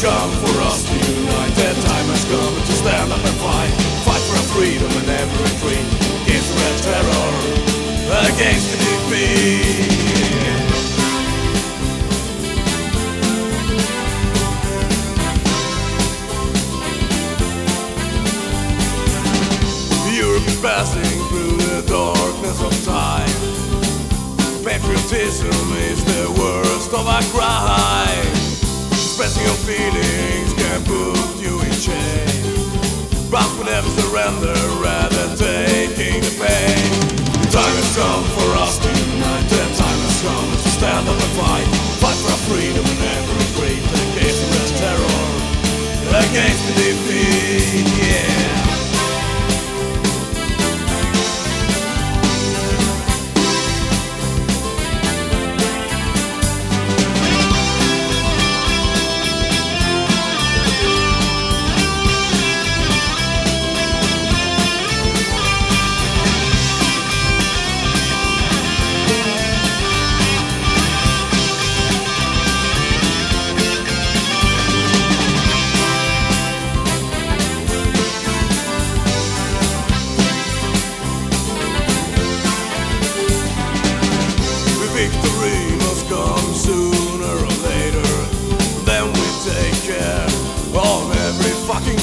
come for us to unite. The time has come to stand up and fight. Fight for our freedom and every dream. Against red terror, against the defeat. Europe is passing through the darkness of time. Patriotism is the worst of our crime. Feelings can put you in chains. But we never surrender,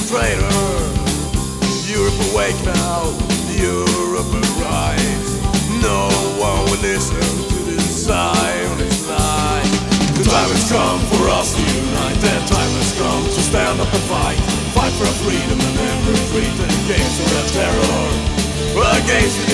traitor. Europe awake now, Europe arise. No one will listen to this Zionist lie. The time has come for us to unite. The time has come to stand up and fight. Fight for our freedom and every freedom against the terror. Against.